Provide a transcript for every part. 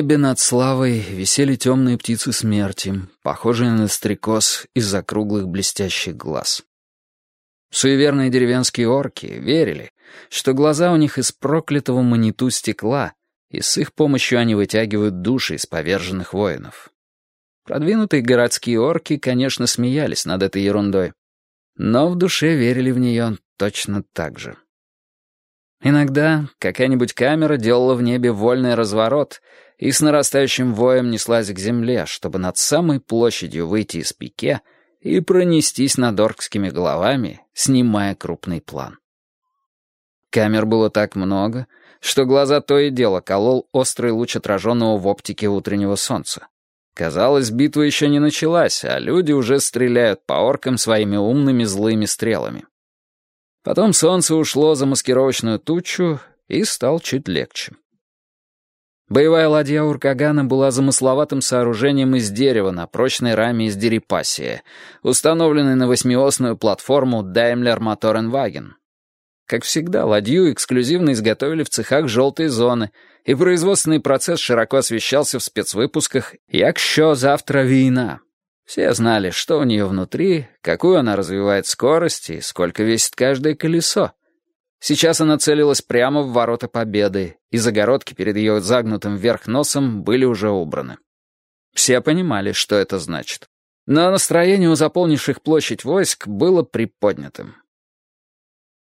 небе над славой висели темные птицы смерти, похожие на стрекоз из-за круглых блестящих глаз. Суеверные деревенские орки верили, что глаза у них из проклятого маниту стекла, и с их помощью они вытягивают души из поверженных воинов. Продвинутые городские орки, конечно, смеялись над этой ерундой, но в душе верили в нее точно так же. Иногда какая-нибудь камера делала в небе вольный разворот и с нарастающим воем неслась к земле, чтобы над самой площадью выйти из пике и пронестись над оркскими головами, снимая крупный план. Камер было так много, что глаза то и дело колол острый луч отраженного в оптике утреннего солнца. Казалось, битва еще не началась, а люди уже стреляют по оркам своими умными злыми стрелами. Потом солнце ушло за маскировочную тучу и стал чуть легче. Боевая ладья Уркагана была замысловатым сооружением из дерева на прочной раме из дерипасия, установленной на восьмиосную платформу Daimler Motorenwagen. Как всегда, ладью эксклюзивно изготовили в цехах желтой зоны, и производственный процесс широко освещался в спецвыпусках «Як що завтра війна». Все знали, что у нее внутри, какую она развивает скорость и сколько весит каждое колесо. Сейчас она целилась прямо в ворота Победы, и загородки перед ее загнутым вверх носом были уже убраны. Все понимали, что это значит. Но настроение у заполнивших площадь войск было приподнятым.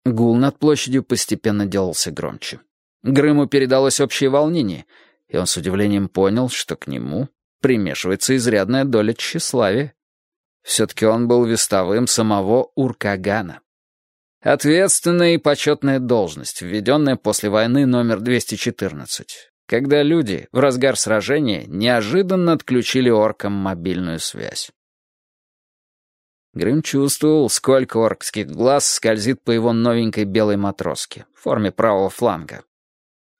Гул над площадью постепенно делался громче. Грыму передалось общее волнение, и он с удивлением понял, что к нему примешивается изрядная доля тщеславия. Все-таки он был вестовым самого Уркагана. Ответственная и почетная должность, введенная после войны номер 214, когда люди в разгар сражения неожиданно отключили оркам мобильную связь. Грым чувствовал, сколько оркских глаз скользит по его новенькой белой матроске в форме правого фланга.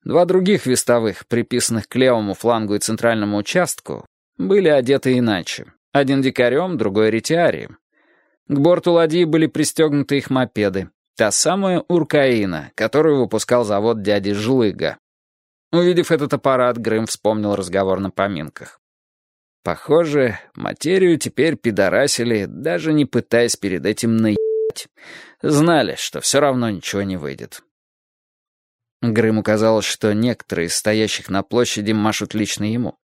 Два других вестовых, приписанных к левому флангу и центральному участку, были одеты иначе. Один дикарем, другой ретиарием. К борту ладьи были пристегнуты их мопеды. Та самая Уркаина, которую выпускал завод дяди Жлыга. Увидев этот аппарат, Грым вспомнил разговор на поминках. Похоже, материю теперь пидорасили, даже не пытаясь перед этим наебать. Знали, что все равно ничего не выйдет. Грыму казалось, что некоторые из стоящих на площади машут лично ему.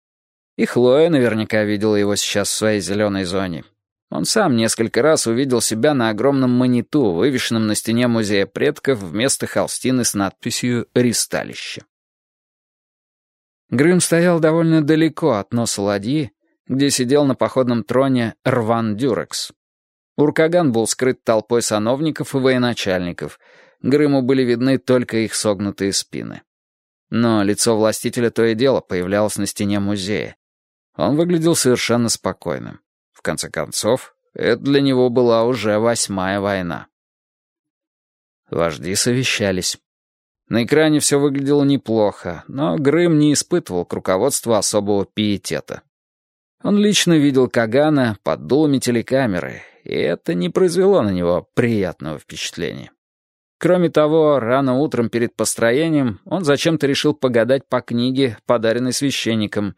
И Хлоя наверняка видела его сейчас в своей зеленой зоне. Он сам несколько раз увидел себя на огромном маниту, вывешенном на стене музея предков вместо холстины с надписью «Ристалище». Грым стоял довольно далеко от носа ладьи, где сидел на походном троне Рван Дюрекс. Уркаган был скрыт толпой сановников и военачальников — Грыму были видны только их согнутые спины. Но лицо властителя то и дело появлялось на стене музея. Он выглядел совершенно спокойным. В конце концов, это для него была уже восьмая война. Вожди совещались. На экране все выглядело неплохо, но Грым не испытывал к руководству особого пиетета. Он лично видел Кагана под дулами телекамеры, и это не произвело на него приятного впечатления. Кроме того, рано утром перед построением он зачем-то решил погадать по книге, подаренной священником,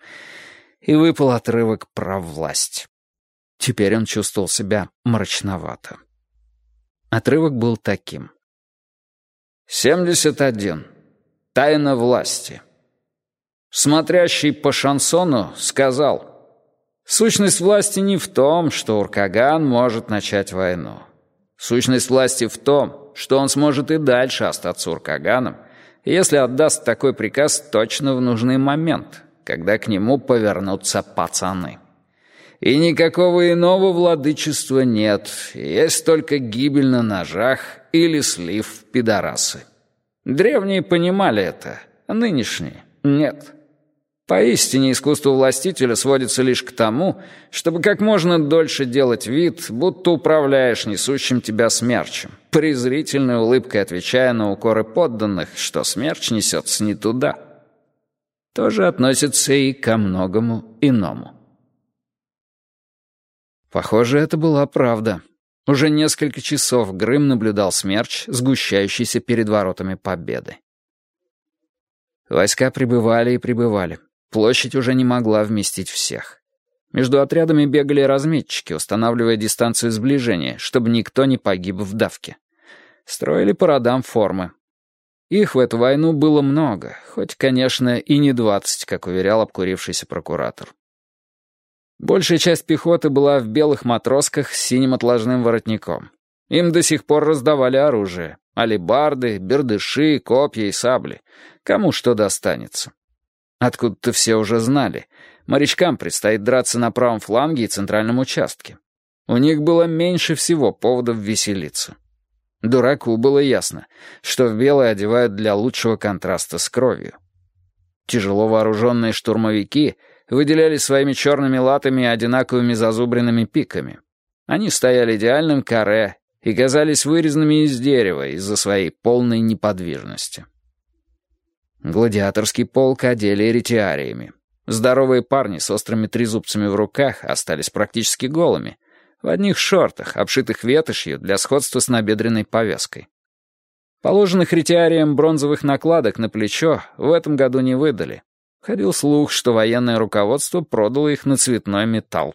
и выпал отрывок про власть. Теперь он чувствовал себя мрачновато. Отрывок был таким. «Семьдесят один. Тайна власти. Смотрящий по шансону сказал, «Сущность власти не в том, что Уркаган может начать войну. Сущность власти в том, что он сможет и дальше остаться Уркаганом, если отдаст такой приказ точно в нужный момент, когда к нему повернутся пацаны. И никакого иного владычества нет, есть только гибель на ножах или слив в пидорасы. Древние понимали это, а нынешние — нет. Поистине искусство властителя сводится лишь к тому, чтобы как можно дольше делать вид, будто управляешь несущим тебя смерчем, презрительной улыбкой отвечая на укоры подданных, что смерч несется не туда. Тоже относится и ко многому иному. Похоже, это была правда. Уже несколько часов Грым наблюдал смерч, сгущающийся перед воротами победы. Войска прибывали и прибывали. площадь уже не могла вместить всех. Между отрядами бегали разметчики, устанавливая дистанцию сближения, чтобы никто не погиб в давке. Строили по родам формы. Их в эту войну было много, хоть, конечно, и не двадцать, как уверял обкурившийся прокуратор. Большая часть пехоты была в белых матросках с синим отложным воротником. Им до сих пор раздавали оружие. Алибарды, бердыши, копья и сабли. Кому что достанется. Откуда-то все уже знали. Морячкам предстоит драться на правом фланге и центральном участке. У них было меньше всего поводов веселиться. Дураку было ясно, что в белое одевают для лучшего контраста с кровью. Тяжело вооруженные штурмовики выделяли своими черными латами и одинаковыми зазубренными пиками. Они стояли идеальным каре и казались вырезанными из дерева из-за своей полной неподвижности. Гладиаторский полк одели ретиариями. Здоровые парни с острыми трезубцами в руках остались практически голыми, в одних шортах, обшитых ветошью для сходства с набедренной повязкой. Положенных ретиариям бронзовых накладок на плечо в этом году не выдали. Ходил слух, что военное руководство продало их на цветной металл.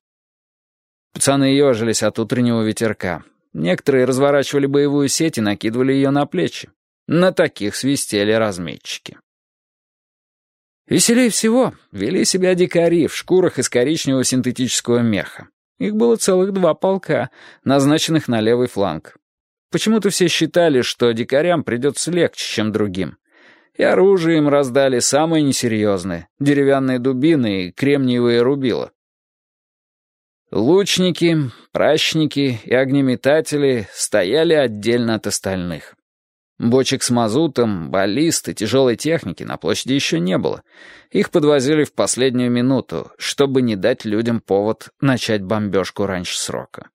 Пацаны ежились от утреннего ветерка. Некоторые разворачивали боевую сеть и накидывали ее на плечи. На таких свистели разметчики. Веселее всего вели себя дикари в шкурах из коричневого синтетического меха. Их было целых два полка, назначенных на левый фланг. Почему-то все считали, что дикарям придется легче, чем другим. И оружие им раздали самое несерьезное — деревянные дубины и кремниевые рубила. Лучники, пращники и огнеметатели стояли отдельно от остальных. Бочек с мазутом, баллист и тяжелой техники на площади еще не было. Их подвозили в последнюю минуту, чтобы не дать людям повод начать бомбежку раньше срока.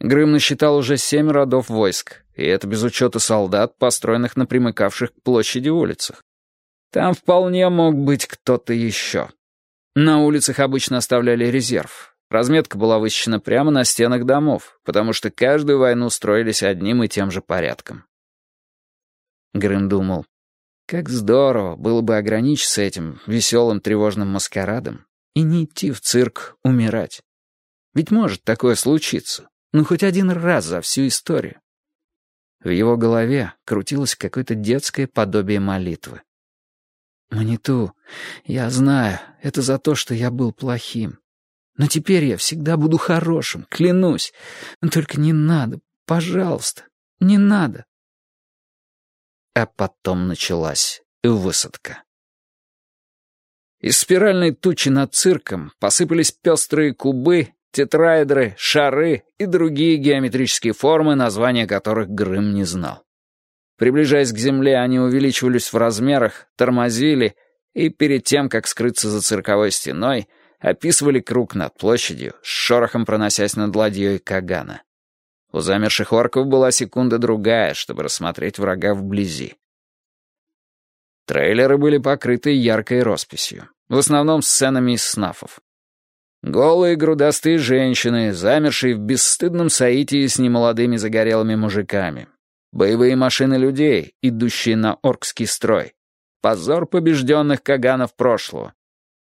Грым насчитал уже семь родов войск, и это без учета солдат, построенных на примыкавших к площади улицах. Там вполне мог быть кто-то еще. На улицах обычно оставляли резерв. Разметка была высечена прямо на стенах домов, потому что каждую войну строились одним и тем же порядком. Грым думал, как здорово было бы ограничиться этим веселым тревожным маскарадом и не идти в цирк умирать. Ведь может такое случиться, ну хоть один раз за всю историю. В его голове крутилось какое-то детское подобие молитвы. «Маниту, я знаю, это за то, что я был плохим. Но теперь я всегда буду хорошим, клянусь. Только не надо, пожалуйста, не надо. А потом началась высадка. Из спиральной тучи над цирком посыпались пестрые кубы, тетраэдры, шары и другие геометрические формы, названия которых Грым не знал. Приближаясь к земле, они увеличивались в размерах, тормозили, и перед тем, как скрыться за цирковой стеной, описывали круг над площадью, с шорохом проносясь над ладьей Кагана. У замерших орков была секунда-другая, чтобы рассмотреть врага вблизи. Трейлеры были покрыты яркой росписью, в основном сценами из снафов. Голые грудастые женщины, замершие в бесстыдном соитии с немолодыми загорелыми мужиками. Боевые машины людей, идущие на оркский строй. Позор побежденных Каганов прошлого.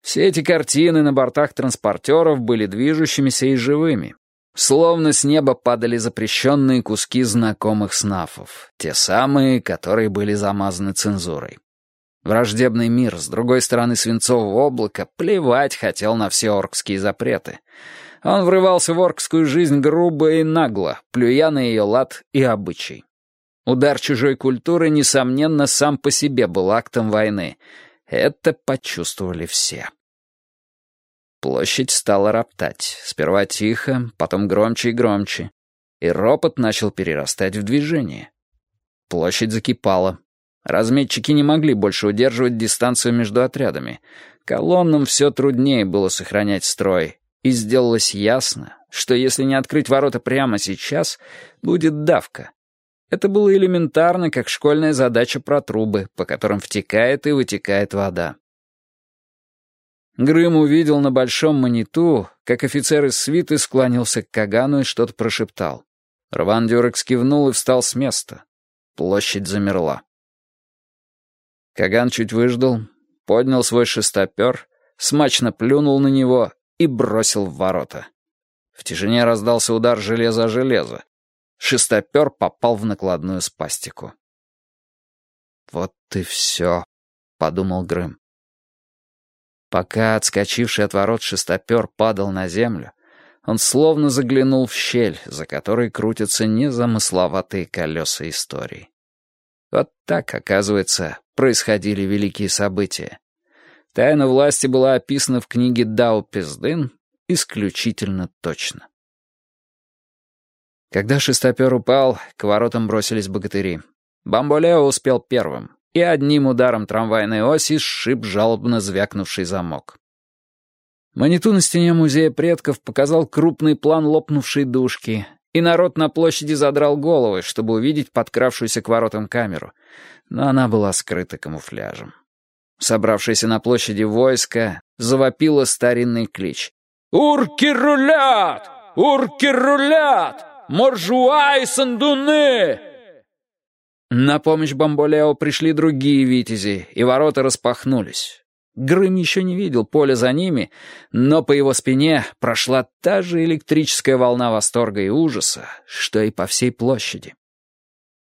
Все эти картины на бортах транспортеров были движущимися и живыми. Словно с неба падали запрещенные куски знакомых снафов, те самые, которые были замазаны цензурой. Враждебный мир с другой стороны свинцового облака плевать хотел на все оркские запреты. Он врывался в оркскую жизнь грубо и нагло, плюя на ее лад и обычай. Удар чужой культуры, несомненно, сам по себе был актом войны — это почувствовали все. Площадь стала роптать. Сперва тихо, потом громче и громче. И ропот начал перерастать в движение. Площадь закипала. Разметчики не могли больше удерживать дистанцию между отрядами. Колоннам все труднее было сохранять строй. И сделалось ясно, что если не открыть ворота прямо сейчас, будет давка. Это было элементарно, как школьная задача про трубы, по которым втекает и вытекает вода. Грым увидел на большом мониту, как офицер из свиты склонился к Кагану и что-то прошептал. Рван Дюрекс кивнул и встал с места. Площадь замерла. Каган чуть выждал, поднял свой шестопер, смачно плюнул на него и бросил в ворота. В тишине раздался удар железа о железо. Шестопер попал в накладную спастику. «Вот и все», — подумал Грым. Пока отскочивший от ворот шестопер падал на землю, он словно заглянул в щель, за которой крутятся незамысловатые колеса истории. Вот так, оказывается, происходили великие события. Тайна власти была описана в книге Дао Пиздын исключительно точно. Когда шестопер упал, к воротам бросились богатыри. Бамболео успел первым и одним ударом трамвайной оси сшиб жалобно звякнувший замок. Маниту на стене музея предков показал крупный план лопнувшей душки, и народ на площади задрал головы, чтобы увидеть подкравшуюся к воротам камеру, но она была скрыта камуфляжем. Собравшееся на площади войско завопило старинный клич. «Урки рулят! Урки рулят! Моржуай сандуны!» На помощь Бамболео пришли другие витязи, и ворота распахнулись. Грым еще не видел поля за ними, но по его спине прошла та же электрическая волна восторга и ужаса, что и по всей площади.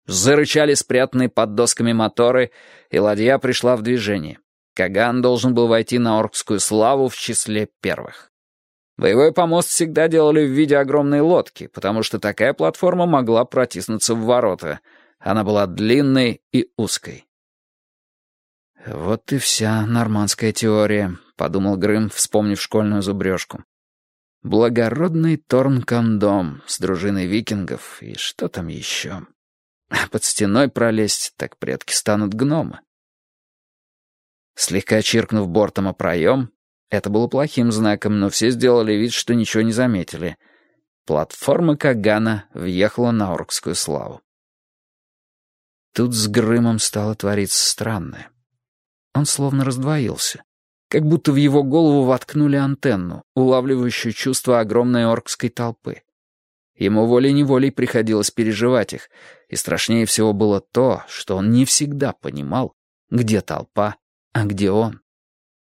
Зарычали спрятанные под досками моторы, и ладья пришла в движение. Каган должен был войти на оркскую славу в числе первых. Боевой помост всегда делали в виде огромной лодки, потому что такая платформа могла протиснуться в ворота — она была длинной и узкой. «Вот и вся нормандская теория», — подумал Грым, вспомнив школьную зубрежку. «Благородный Торн-Кондом с дружиной викингов и что там еще? Под стеной пролезть, так предки станут гномы». Слегка чиркнув бортом о проем, это было плохим знаком, но все сделали вид, что ничего не заметили. Платформа Кагана въехала на Оркскую славу. Тут с Грымом стало твориться странное. Он словно раздвоился. Как будто в его голову воткнули антенну, улавливающую чувство огромной оркской толпы. Ему волей-неволей приходилось переживать их, и страшнее всего было то, что он не всегда понимал, где толпа, а где он.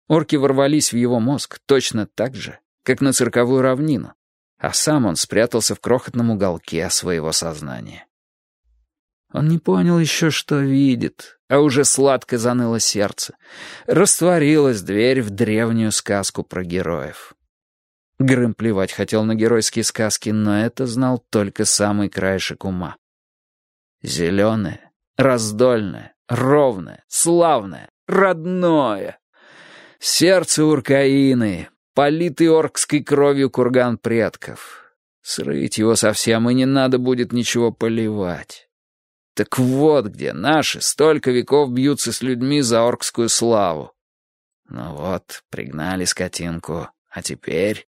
Орки ворвались в его мозг точно так же, как на цирковую равнину, а сам он спрятался в крохотном уголке своего сознания. Он не понял еще, что видит, а уже сладко заныло сердце. Растворилась дверь в древнюю сказку про героев. Грым плевать хотел на геройские сказки, но это знал только самый краешек ума. Зеленое, раздольное, ровное, славное, родное. Сердце уркаины, политый оркской кровью курган предков. Срыть его совсем, и не надо будет ничего поливать. Так вот где наши столько веков бьются с людьми за оркскую славу. Ну вот, пригнали скотинку. А теперь...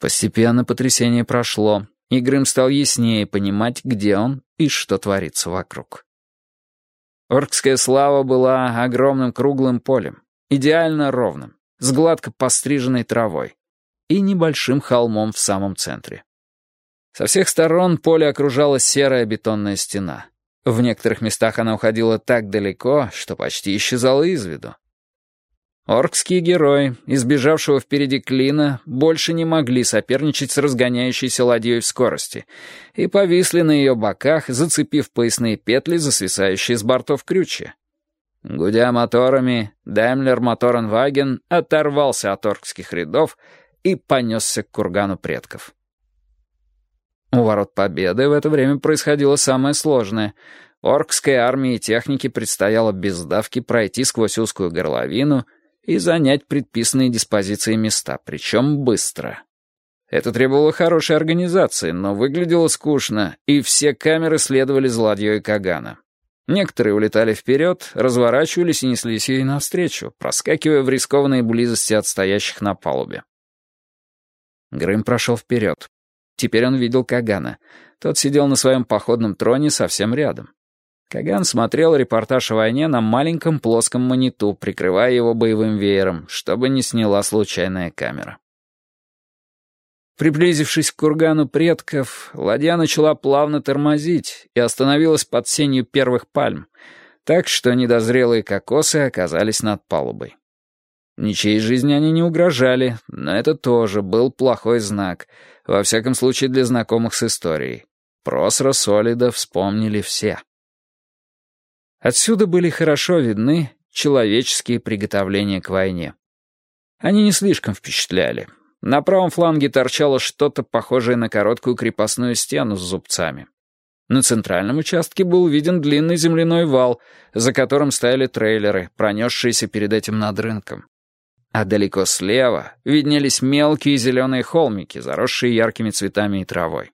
Постепенно потрясение прошло, и Грым стал яснее понимать, где он и что творится вокруг. Оркская слава была огромным круглым полем, идеально ровным, с гладко постриженной травой и небольшим холмом в самом центре. Со всех сторон поле окружала серая бетонная стена. В некоторых местах она уходила так далеко, что почти исчезала из виду. Оркские герои, избежавшего впереди клина, больше не могли соперничать с разгоняющейся ладьей в скорости и повисли на ее боках, зацепив поясные петли, засвисающие с бортов крючья. Гудя моторами, Даймлер Моторенваген оторвался от оркских рядов и понесся к кургану предков. У ворот Победы в это время происходило самое сложное. Оркской армии и технике предстояло без давки пройти сквозь узкую горловину и занять предписанные диспозиции места, причем быстро. Это требовало хорошей организации, но выглядело скучно, и все камеры следовали за ладьей Кагана. Некоторые улетали вперед, разворачивались и неслись ей навстречу, проскакивая в рискованные близости от стоящих на палубе. Грым прошел вперед. Теперь он видел Кагана. Тот сидел на своем походном троне совсем рядом. Каган смотрел репортаж о войне на маленьком плоском мониту, прикрывая его боевым веером, чтобы не сняла случайная камера. Приблизившись к кургану предков, ладья начала плавно тормозить и остановилась под сенью первых пальм. так что недозрелые кокосы оказались над палубой. Ничьей жизни они не угрожали, но это тоже был плохой знак, во всяком случае для знакомых с историей. Просро Солида вспомнили все. Отсюда были хорошо видны человеческие приготовления к войне. Они не слишком впечатляли. На правом фланге торчало что-то похожее на короткую крепостную стену с зубцами. На центральном участке был виден длинный земляной вал, за которым стояли трейлеры, пронесшиеся перед этим над рынком. А далеко слева виднелись мелкие зеленые холмики, заросшие яркими цветами и травой.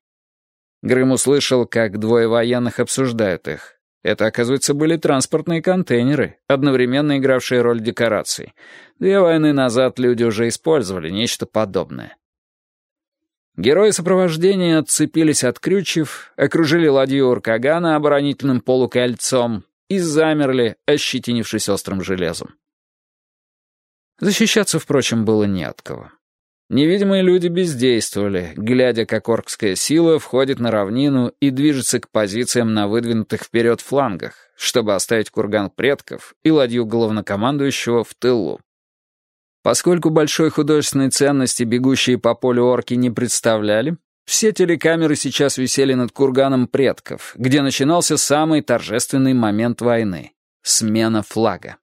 Грым услышал, как двое военных обсуждают их. Это, оказывается, были транспортные контейнеры, одновременно игравшие роль декораций. Две войны назад люди уже использовали нечто подобное. Герои сопровождения отцепились от крючев, окружили ладью Уркагана оборонительным полукольцом и замерли, ощетинившись острым железом. Защищаться, впрочем, было не от кого. Невидимые люди бездействовали, глядя, как оркская сила входит на равнину и движется к позициям на выдвинутых вперед флангах, чтобы оставить курган предков и ладью главнокомандующего в тылу. Поскольку большой художественной ценности бегущие по полю орки не представляли, все телекамеры сейчас висели над курганом предков, где начинался самый торжественный момент войны — смена флага.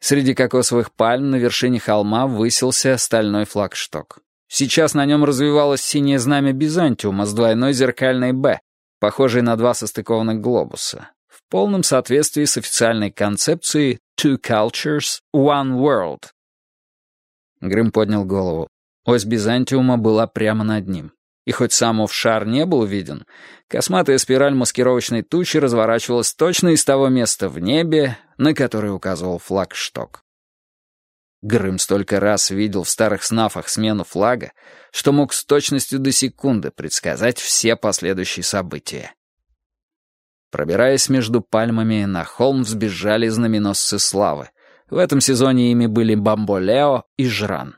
Среди кокосовых пальм на вершине холма высился стальной флагшток. Сейчас на нем развивалось синее знамя Бизантиума с двойной зеркальной «Б», похожей на два состыкованных глобуса, в полном соответствии с официальной концепцией «Two cultures, one world». Грым поднял голову. Ось Бизантиума была прямо над ним. И хоть сам офшар не был виден, косматая спираль маскировочной тучи разворачивалась точно из того места в небе, на которое указывал флагшток. Грым столько раз видел в старых снафах смену флага, что мог с точностью до секунды предсказать все последующие события. Пробираясь между пальмами, на холм взбежали знаменосцы славы. В этом сезоне ими были Бамболео и Жран.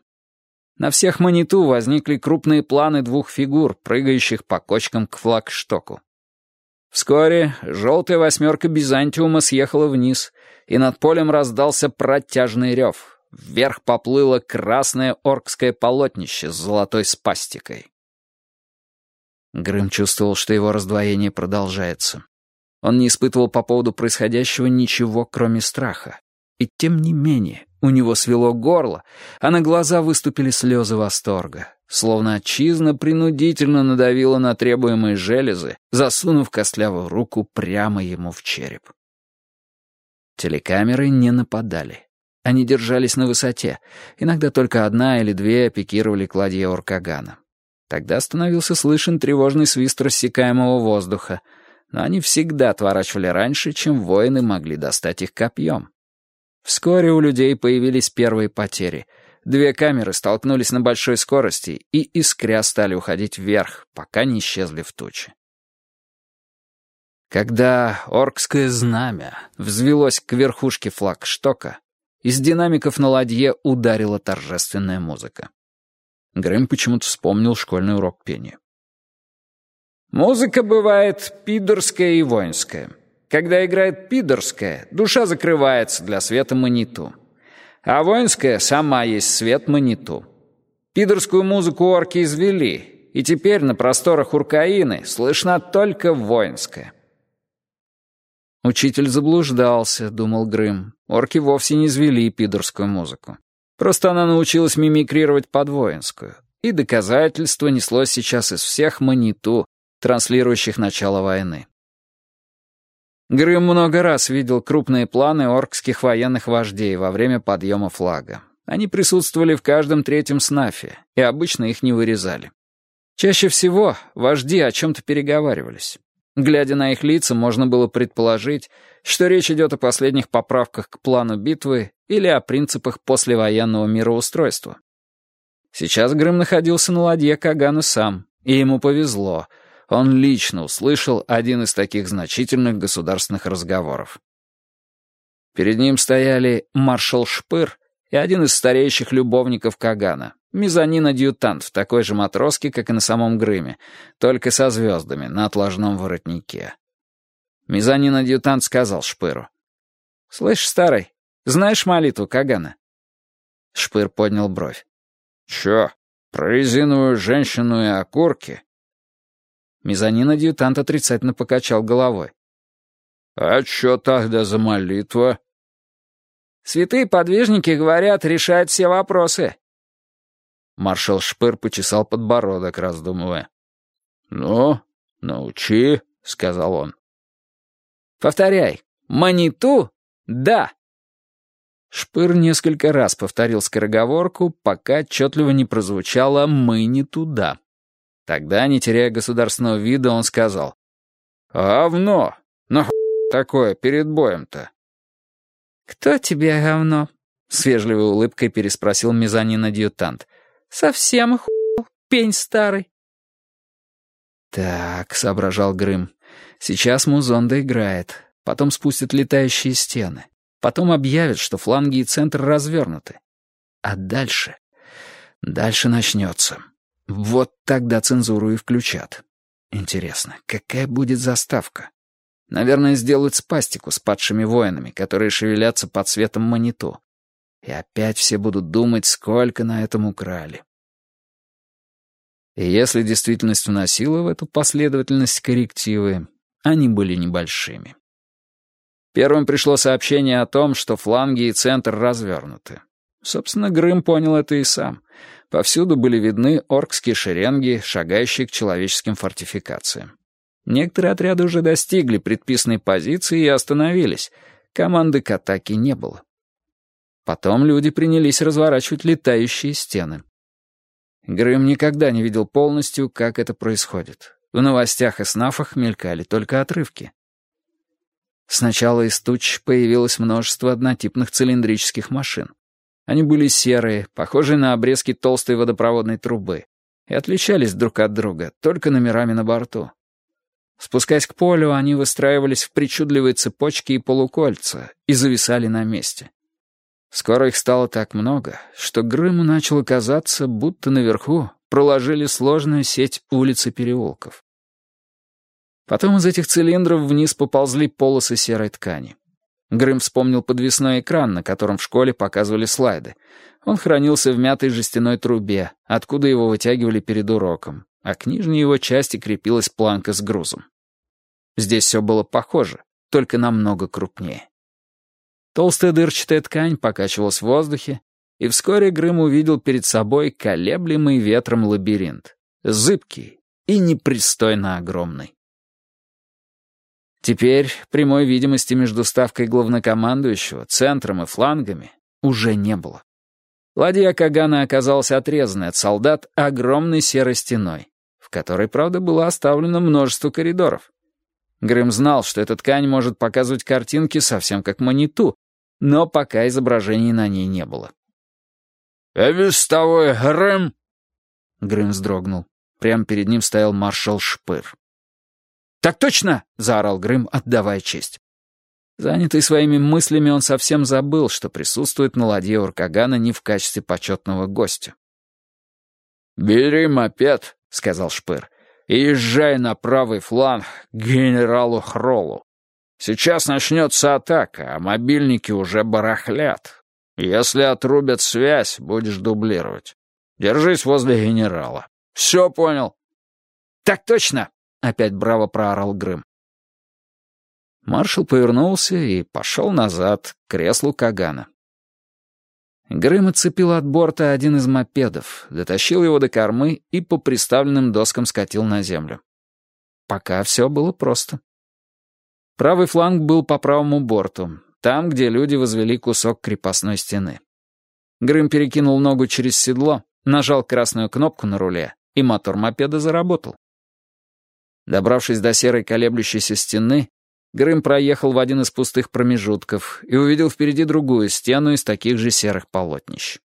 На всех маниту возникли крупные планы двух фигур, прыгающих по кочкам к флагштоку. Вскоре желтая восьмерка Бизантиума съехала вниз, и над полем раздался протяжный рев. Вверх поплыло красное оркское полотнище с золотой спастикой. Грым чувствовал, что его раздвоение продолжается. Он не испытывал по поводу происходящего ничего, кроме страха. И тем не менее, у него свело горло, а на глаза выступили слезы восторга, словно отчизна принудительно надавила на требуемые железы, засунув костлявую руку прямо ему в череп. Телекамеры не нападали. Они держались на высоте. Иногда только одна или две пикировали кладье Оркагана. Тогда становился слышен тревожный свист рассекаемого воздуха, но они всегда отворачивали раньше, чем воины могли достать их копьем. Вскоре у людей появились первые потери. Две камеры столкнулись на большой скорости и искря стали уходить вверх, пока не исчезли в тучи. Когда оркское знамя взвелось к верхушке флагштока, из динамиков на ладье ударила торжественная музыка. Грэм почему-то вспомнил школьный урок пения. «Музыка бывает пидорская и воинская. Когда играет пидорская, душа закрывается для света маниту. А воинская сама есть свет маниту. Пидорскую музыку орки извели, и теперь на просторах Уркаины слышна только воинская. Учитель заблуждался, думал Грым. Орки вовсе не извели пидорскую музыку. Просто она научилась мимикрировать под воинскую. И доказательство неслось сейчас из всех маниту, транслирующих начало войны. Грым много раз видел крупные планы оркских военных вождей во время подъема флага. Они присутствовали в каждом третьем снафе, и обычно их не вырезали. Чаще всего вожди о чем-то переговаривались. Глядя на их лица, можно было предположить, что речь идет о последних поправках к плану битвы или о принципах послевоенного мироустройства. Сейчас Грым находился на ладье Кагана сам, и ему повезло — он лично услышал один из таких значительных государственных разговоров. Перед ним стояли маршал Шпыр и один из старейших любовников Кагана, мезонин-адъютант в такой же матроске, как и на самом Грыме, только со звездами на отложном воротнике. Мезонин-адъютант сказал Шпыру. «Слышь, старый, знаешь молитву Кагана?» Шпыр поднял бровь. «Чё, про резиновую женщину и окурки?» Мезонин-адъютант отрицательно покачал головой. «А чё тогда за молитва?» «Святые подвижники, говорят, решают все вопросы». Маршал Шпыр почесал подбородок, раздумывая. «Ну, научи», — сказал он. «Повторяй. Маниту? Да». Шпыр несколько раз повторил скороговорку, пока отчетливо не прозвучало «мы не туда». Тогда, не теряя государственного вида, он сказал «Говно! Нахуй такое перед боем-то?» «Кто тебе говно?» — с вежливой улыбкой переспросил мезонин-адъютант. «Совсем охуел, пень старый». «Так», — соображал Грым, — «сейчас Музонда играет, потом спустят летающие стены, потом объявят, что фланги и центр развернуты. А дальше? Дальше начнется. Вот тогда цензуру и включат. Интересно, какая будет заставка? Наверное, сделают спастику с падшими воинами, которые шевелятся под светом маниту. И опять все будут думать, сколько на этом украли. И если действительность вносила в эту последовательность коррективы, они были небольшими. Первым пришло сообщение о том, что фланги и центр развернуты. Собственно, Грым понял это и сам. Повсюду были видны оркские шеренги, шагающие к человеческим фортификациям. Некоторые отряды уже достигли предписанной позиции и остановились. Команды к атаке не было. Потом люди принялись разворачивать летающие стены. Грым никогда не видел полностью, как это происходит. В новостях и снафах мелькали только отрывки. Сначала из туч появилось множество однотипных цилиндрических машин. Они были серые, похожие на обрезки толстой водопроводной трубы, и отличались друг от друга только номерами на борту. Спускаясь к полю, они выстраивались в причудливые цепочки и полукольца и зависали на месте. Скоро их стало так много, что Грыму начало казаться, будто наверху проложили сложную сеть улиц и переулков. Потом из этих цилиндров вниз поползли полосы серой ткани. Грым вспомнил подвесной экран, на котором в школе показывали слайды. Он хранился в мятой жестяной трубе, откуда его вытягивали перед уроком, а к нижней его части крепилась планка с грузом. Здесь все было похоже, только намного крупнее. Толстая дырчатая ткань покачивалась в воздухе, и вскоре Грым увидел перед собой колеблемый ветром лабиринт, зыбкий и непристойно огромный. Теперь прямой видимости между ставкой главнокомандующего, центром и флангами уже не было. Ладья Кагана оказалась отрезанной от солдат огромной серой стеной, в которой, правда, было оставлено множество коридоров. Грым знал, что эта ткань может показывать картинки совсем как маниту, но пока изображений на ней не было. «Вестовой Грым!» Грым вздрогнул. Прямо перед ним стоял маршал Шпыр. «Так точно!» — заорал Грым, отдавая честь. Занятый своими мыслями, он совсем забыл, что присутствует на ладье Уркагана не в качестве почетного гостя. «Бери мопед», — сказал Шпыр, — «и езжай на правый фланг к генералу Хролу. Сейчас начнется атака, а мобильники уже барахлят. Если отрубят связь, будешь дублировать. Держись возле генерала. Все понял?» «Так точно!» — опять браво проорал Грым. Маршал повернулся и пошел назад к креслу Кагана. Грым отцепил от борта один из мопедов, дотащил его до кормы и по приставленным доскам скатил на землю. Пока все было просто. Правый фланг был по правому борту, там, где люди возвели кусок крепостной стены. Грым перекинул ногу через седло, нажал красную кнопку на руле, и мотор мопеда заработал. Добравшись до серой колеблющейся стены, Грым проехал в один из пустых промежутков и увидел впереди другую стену из таких же серых полотнищ.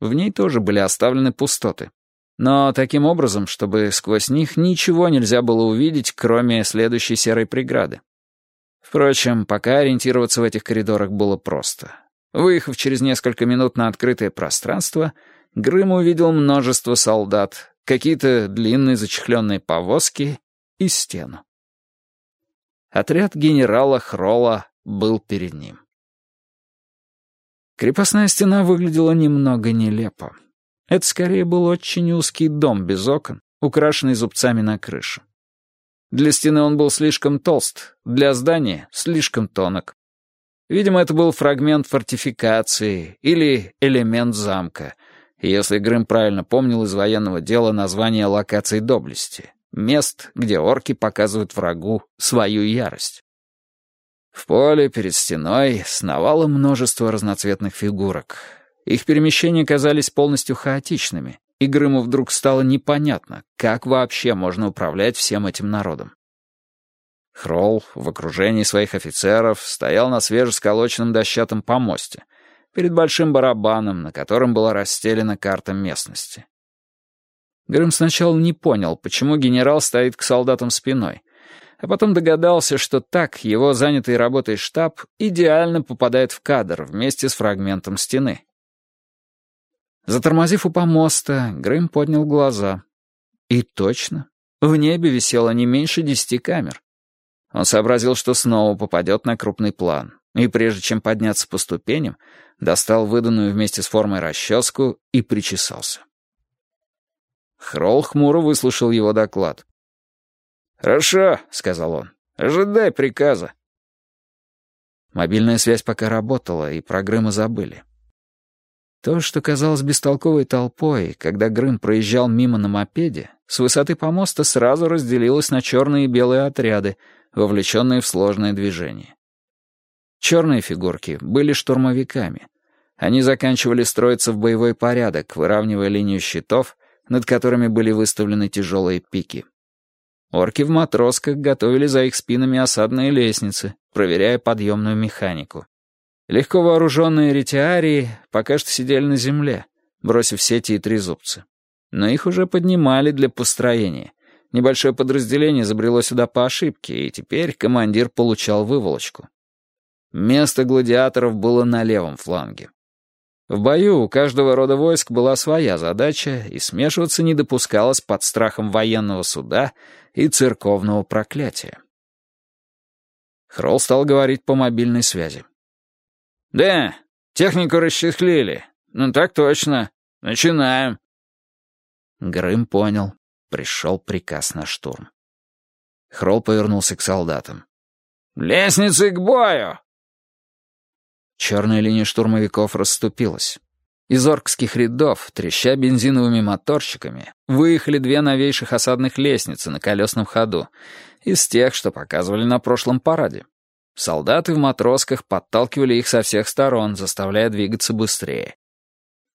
В ней тоже были оставлены пустоты. Но таким образом, чтобы сквозь них ничего нельзя было увидеть, кроме следующей серой преграды. Впрочем, пока ориентироваться в этих коридорах было просто. Выехав через несколько минут на открытое пространство, Грым увидел множество солдат, какие-то длинные зачехленные повозки и стену. Отряд генерала Хрола был перед ним. Крепостная стена выглядела немного нелепо. Это скорее был очень узкий дом без окон, украшенный зубцами на крыше. Для стены он был слишком толст, для здания слишком тонок. Видимо, это был фрагмент фортификации или элемент замка, если Грым правильно помнил из военного дела название локаций доблести, мест, где орки показывают врагу свою ярость. В поле перед стеной сновало множество разноцветных фигурок. Их перемещения казались полностью хаотичными, и Грыму вдруг стало непонятно, как вообще можно управлять всем этим народом. Хролл в окружении своих офицеров стоял на свежесколоченном дощатом помосте, перед большим барабаном, на котором была расстелена карта местности. Грым сначала не понял, почему генерал стоит к солдатам спиной, а потом догадался, что так его занятый работой штаб идеально попадает в кадр вместе с фрагментом стены. Затормозив у помоста, Грым поднял глаза. И точно, в небе висело не меньше десяти камер. Он сообразил, что снова попадет на крупный план, и прежде чем подняться по ступеням, достал выданную вместе с формой расческу и причесался. Хролл хмуро выслушал его доклад. «Хорошо», — сказал он, — «ожидай приказа». Мобильная связь пока работала, и про Грыма забыли. То, что казалось бестолковой толпой, когда Грым проезжал мимо на мопеде, с высоты помоста сразу разделилось на черные и белые отряды, вовлеченные в сложное движение. Черные фигурки были штурмовиками. Они заканчивали строиться в боевой порядок, выравнивая линию щитов, над которыми были выставлены тяжелые пики. Орки в матросках готовили за их спинами осадные лестницы, проверяя подъемную механику. Легко вооруженные ретиарии пока что сидели на земле, бросив сети и трезубцы. Но их уже поднимали для построения. Небольшое подразделение забрело сюда по ошибке, и теперь командир получал выволочку. Место гладиаторов было на левом фланге. В бою у каждого рода войск была своя задача, и смешиваться не допускалось под страхом военного суда и церковного проклятия. Хролл стал говорить по мобильной связи. «Да, технику расчехлили. Ну так точно. Начинаем». Грым понял. Пришел приказ на штурм. Хролл повернулся к солдатам. «Лестницы к бою!» Черная линия штурмовиков расступилась. Из оркских рядов, треща бензиновыми моторчиками, выехали две новейших осадных лестницы на колесном ходу, из тех, что показывали на прошлом параде. Солдаты в матросках подталкивали их со всех сторон, заставляя двигаться быстрее.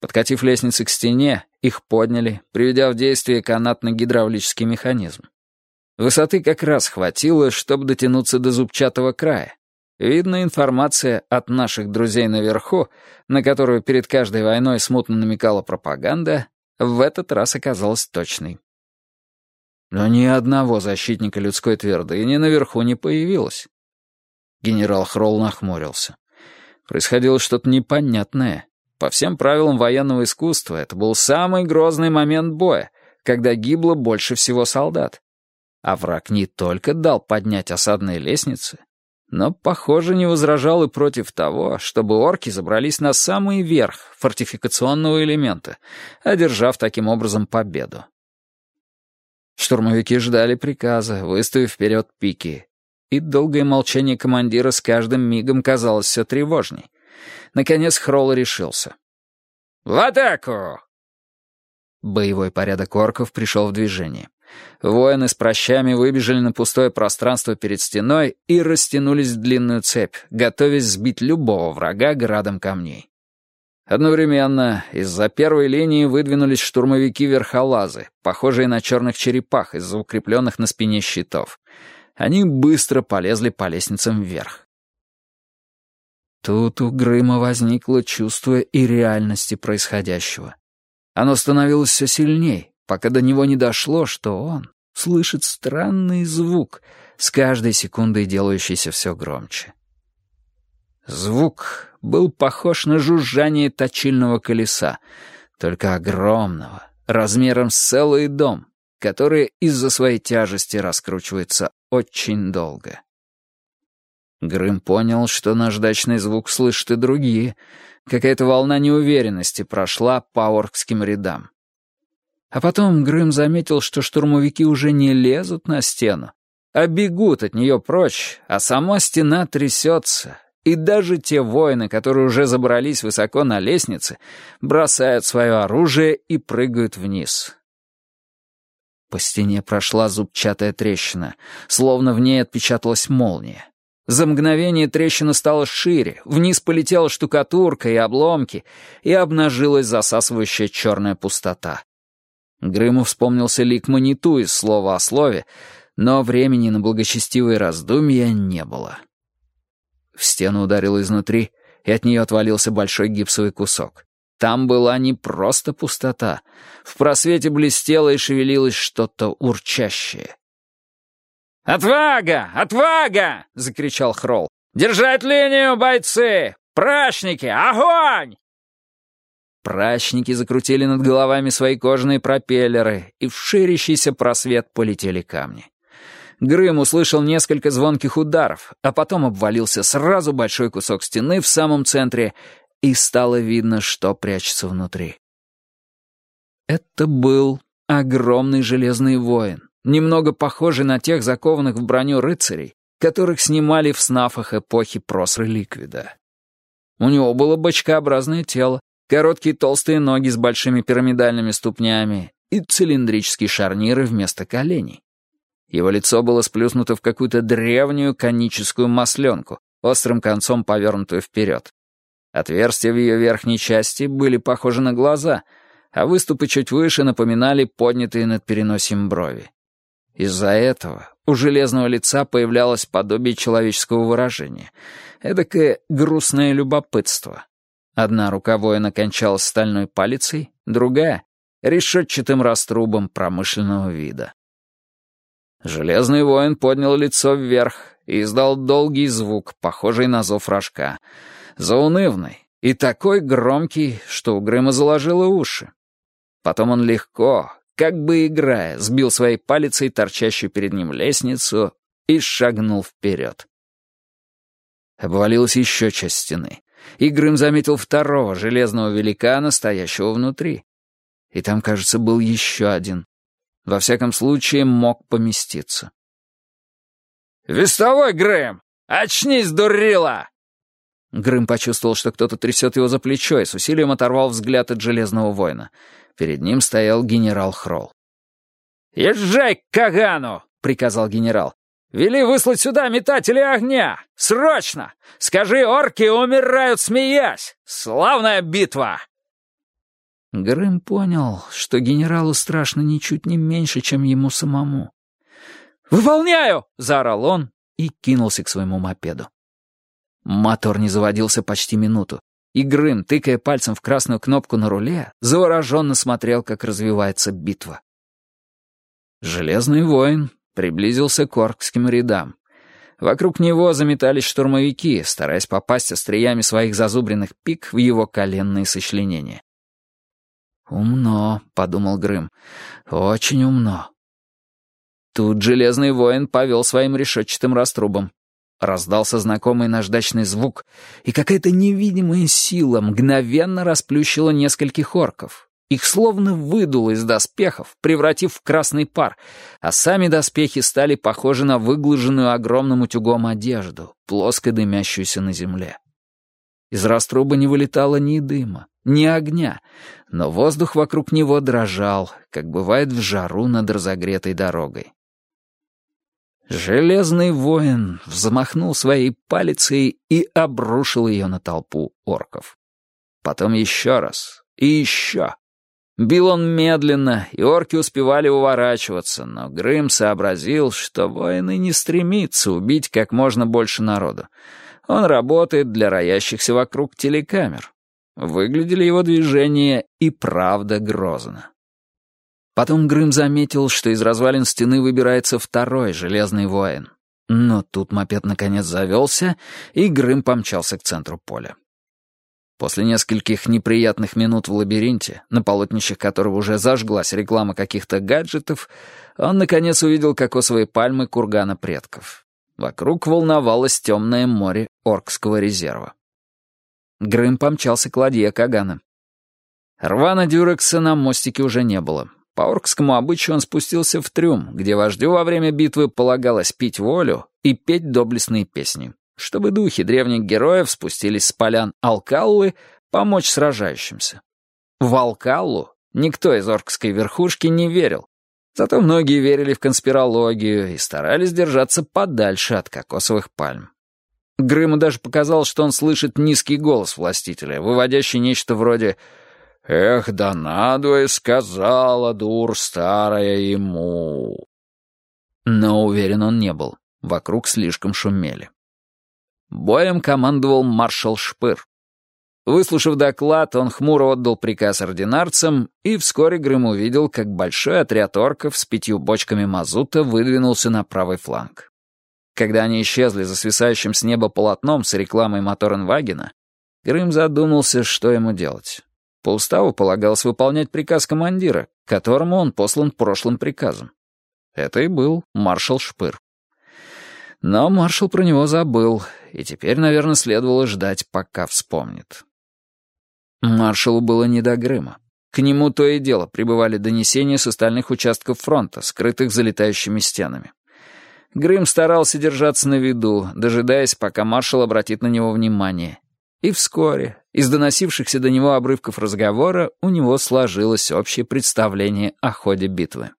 Подкатив лестницы к стене, их подняли, приведя в действие канатно-гидравлический механизм. Высоты как раз хватило, чтобы дотянуться до зубчатого края, Видно, информация от наших друзей наверху, на которую перед каждой войной смутно намекала пропаганда, в этот раз оказалась точной. Но ни одного защитника людской твердыни наверху не появилось. Генерал Хролл нахмурился. Происходило что-то непонятное. По всем правилам военного искусства это был самый грозный момент боя, когда гибло больше всего солдат. А враг не только дал поднять осадные лестницы, но, похоже, не возражал и против того, чтобы орки забрались на самый верх фортификационного элемента, одержав таким образом победу. Штурмовики ждали приказа, выставив вперед пики, и долгое молчание командира с каждым мигом казалось все тревожней. Наконец Хролл решился. «В атаку!» Боевой порядок орков пришел в движение. Воины с прощами выбежали на пустое пространство перед стеной и растянулись в длинную цепь, готовясь сбить любого врага градом камней. Одновременно из-за первой линии выдвинулись штурмовики-верхолазы, похожие на черных черепах из-за укрепленных на спине щитов. Они быстро полезли по лестницам вверх. Тут у Грыма возникло чувство и реальности происходящего. Оно становилось все сильней, пока до него не дошло, что он слышит странный звук, с каждой секундой делающийся все громче. Звук был похож на жужжание точильного колеса, только огромного, размером с целый дом, который из-за своей тяжести раскручивается очень долго. Грым понял, что наждачный звук слышат и другие. Какая-то волна неуверенности прошла по оркским рядам. А потом Грым заметил, что штурмовики уже не лезут на стену, а бегут от нее прочь, а сама стена трясется, и даже те воины, которые уже забрались высоко на лестнице, бросают свое оружие и прыгают вниз. По стене прошла зубчатая трещина, словно в ней отпечаталась молния. За мгновение трещина стала шире, вниз полетела штукатурка и обломки, и обнажилась засасывающая черная пустота. Грыму вспомнился лик Маниту из слова о слове, но времени на благочестивые раздумья не было. В стену ударил изнутри, и от нее отвалился большой гипсовый кусок. Там была не просто пустота. В просвете блестело и шевелилось что-то урчащее. «Отвага! Отвага!» — закричал Хролл. «Держать линию, бойцы! Прачники, огонь!» Прачники закрутили над головами свои кожаные пропеллеры, и в ширящийся просвет полетели камни. Грым услышал несколько звонких ударов, а потом обвалился сразу большой кусок стены в самом центре, и стало видно, что прячется внутри. Это был огромный железный воин, немного похожий на тех закованных в броню рыцарей, которых снимали в снафах эпохи Просры Ликвида. У него было бочкообразное тело, короткие толстые ноги с большими пирамидальными ступнями и цилиндрические шарниры вместо коленей. Его лицо было сплюснуто в какую-то древнюю коническую масленку, острым концом повернутую вперед. Отверстия в ее верхней части были похожи на глаза, а выступы чуть выше напоминали поднятые над переносием брови. Из-за этого у железного лица появлялось подобие человеческого выражения, эдакое грустное любопытство. Одна рука воина кончалась стальной палицей, другая — решетчатым раструбом промышленного вида. Железный воин поднял лицо вверх и издал долгий звук, похожий на зов рожка. Заунывный и такой громкий, что у Грыма заложило уши. Потом он легко, как бы играя, сбил своей палицей торчащую перед ним лестницу и шагнул вперед. Обвалилась еще часть стены, и Грым заметил второго железного великана, стоящего внутри. И там, кажется, был еще один, во всяком случае, мог поместиться. «Вестовой, Грэм! Очнись, дурила!» Грым почувствовал, что кто-то трясет его за плечо и с усилием оторвал взгляд от Железного воина. Перед ним стоял генерал Хролл. «Езжай к Кагану!» — приказал генерал. «Вели выслать сюда метатели огня! Срочно! Скажи, орки умирают, смеясь! Славная битва!» Грым понял, что генералу страшно ничуть не меньше, чем ему самому. «Выполняю!» — заорал он и кинулся к своему мопеду. Мотор не заводился почти минуту, и Грым, тыкая пальцем в красную кнопку на руле, завороженно смотрел, как развивается битва. Железный воин приблизился к оркским рядам. Вокруг него заметались штурмовики, стараясь попасть остриями своих зазубренных пик в его коленные сочленения. «Умно», — подумал Грым, — «очень умно». Тут железный воин повел своим решетчатым раструбом. Раздался знакомый наждачный звук, и какая-то невидимая сила мгновенно расплющила нескольких орков. Их словно выдуло из доспехов, превратив в красный пар, а сами доспехи стали похожи на выглаженную огромным утюгом одежду, плоско дымящуюся на земле. Из раструба не вылетало ни дыма, ни огня, но воздух вокруг него дрожал, как бывает в жару над разогретой дорогой. Железный воин взмахнул своей палицей и обрушил ее на толпу орков. Потом еще раз и еще. Бил он медленно, и орки успевали уворачиваться, но Грым сообразил, что воин и не стремится убить как можно больше народу. Он работает для роящихся вокруг телекамер. Выглядели его движения и правда грозно. Потом Грым заметил, что из развалин стены выбирается второй железный воин. Но тут мопед наконец завелся, и Грым помчался к центру поля. После нескольких неприятных минут в лабиринте, на полотнищах которого уже зажглась реклама каких-то гаджетов, он наконец увидел кокосовые пальмы кургана предков. Вокруг волновалось темное море Оркского резерва. Грым помчался к ладье Кагана. Рвана Дюрекса на мостике уже не было. По оркскому обычаю он спустился в трюм, где вождю во время битвы полагалось пить волю и петь доблестные песни, чтобы духи древних героев спустились с полян Алкаллы помочь сражающимся. В Алкаллу никто из оркской верхушки не верил, зато многие верили в конспирологию и старались держаться подальше от кокосовых пальм. Грыму даже показалось, что он слышит низкий голос властителя, выводящий нечто вроде «Эх, да надвое сказала, дур старая ему». Но уверен он не был, вокруг слишком шумели. Боем командовал маршал Шпыр. Выслушав доклад, он хмуро отдал приказ ординарцам, и вскоре Грым увидел, как большой отряд орков с пятью бочками мазута выдвинулся на правый фланг. Когда они исчезли за свисающим с неба полотном с рекламой Моторенвагена, Грым задумался, что ему делать. По уставу полагалось выполнять приказ командира, которому он послан прошлым приказом. Это и был маршал Шпыр. Но маршал про него забыл, и теперь, наверное, следовало ждать, пока вспомнит. Маршалу было не до Грыма. К нему то и дело прибывали донесения с остальных участков фронта, скрытых за летающими стенами. Грым старался держаться на виду, дожидаясь, пока маршал обратит на него внимание, и вскоре из доносившихся до него обрывков разговора у него сложилось общее представление о ходе битвы.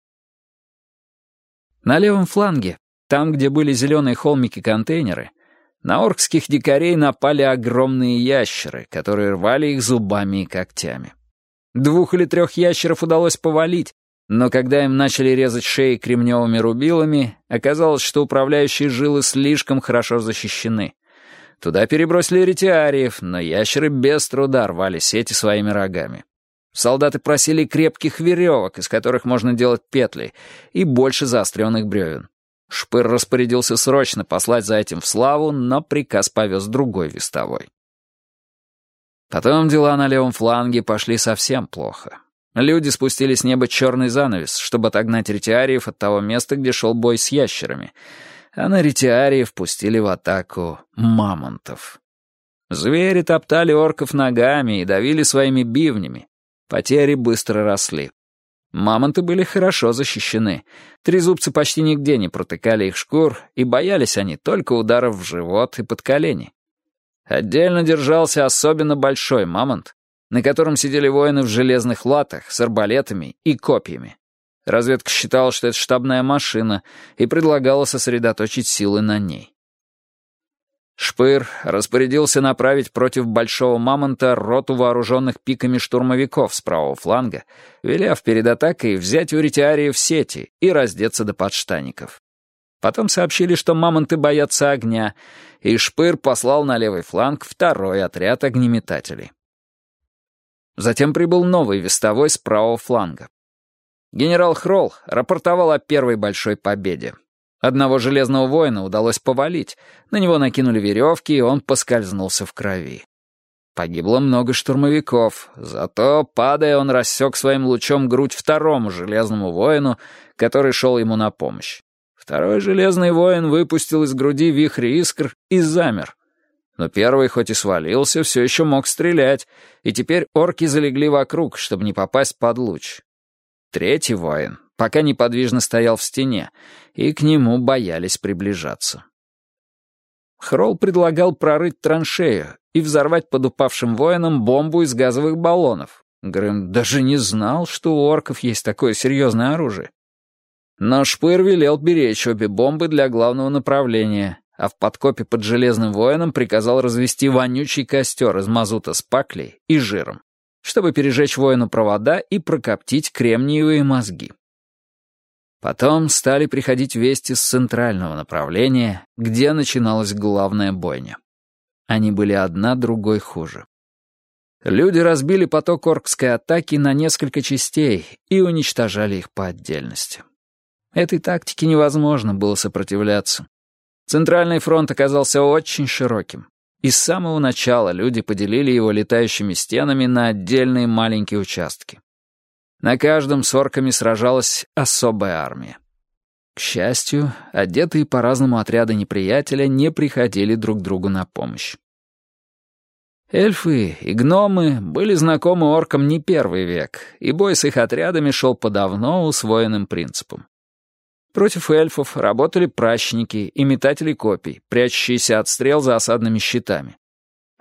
На левом фланге, там, где были зеленые холмики-контейнеры, на оркских дикарей напали огромные ящеры, которые рвали их зубами и когтями. Двух или трех ящеров удалось повалить, но когда им начали резать шеи кремневыми рубилами, оказалось, что управляющие жилы слишком хорошо защищены. Туда перебросили ретиариев, но ящеры без труда рвали сети своими рогами. Солдаты просили крепких веревок, из которых можно делать петли, и больше заостренных бревен. Шпыр распорядился срочно послать за этим в славу, но приказ повез другой вестовой. Потом дела на левом фланге пошли совсем плохо. Люди спустили с неба черный занавес, чтобы отогнать ретиариев от того места, где шел бой с ящерами — а на ретиариев пустили в атаку мамонтов. Звери топтали орков ногами и давили своими бивнями. Потери быстро росли. Мамонты были хорошо защищены. Трезубцы почти нигде не протыкали их шкур, и боялись они только ударов в живот и под колени. Отдельно держался особенно большой мамонт, на котором сидели воины в железных латах с арбалетами и копьями. Разведка считала, что это штабная машина, и предлагала сосредоточить силы на ней. Шпыр распорядился направить против Большого Мамонта роту вооруженных пиками штурмовиков с правого фланга, велев перед атакой взять у ретиариев сети и раздеться до подштаников. Потом сообщили, что мамонты боятся огня, и Шпыр послал на левый фланг второй отряд огнеметателей. Затем прибыл новый вестовой с правого фланга. Генерал Хролл рапортовал о первой большой победе. Одного железного воина удалось повалить, на него накинули веревки, и он поскользнулся в крови. Погибло много штурмовиков, зато, падая, он рассек своим лучом грудь второму железному воину, который шел ему на помощь. Второй железный воин выпустил из груди вихрь искр и замер. Но первый, хоть и свалился, все еще мог стрелять, и теперь орки залегли вокруг, чтобы не попасть под луч. Третий воин пока неподвижно стоял в стене, и к нему боялись приближаться. Хролл предлагал прорыть траншею и взорвать под упавшим воином бомбу из газовых баллонов. Грэм даже не знал, что у орков есть такое серьезное оружие. Но Шпыр велел беречь обе бомбы для главного направления, а в подкопе под Железным воином приказал развести вонючий костер из мазута с паклей и жиром чтобы пережечь воину провода и прокоптить кремниевые мозги. Потом стали приходить вести с центрального направления, где начиналась главная бойня. Они были одна другой хуже. Люди разбили поток оркской атаки на несколько частей и уничтожали их по отдельности. Этой тактике невозможно было сопротивляться. Центральный фронт оказался очень широким. И с самого начала люди поделили его летающими стенами на отдельные маленькие участки. На каждом с орками сражалась особая армия. К счастью, одетые по-разному отряды неприятеля не приходили друг другу на помощь. Эльфы и гномы были знакомы оркам не первый век, и бой с их отрядами шел по давно усвоенным принципам. Против эльфов работали пращники и метатели копий, прячущиеся от стрел за осадными щитами.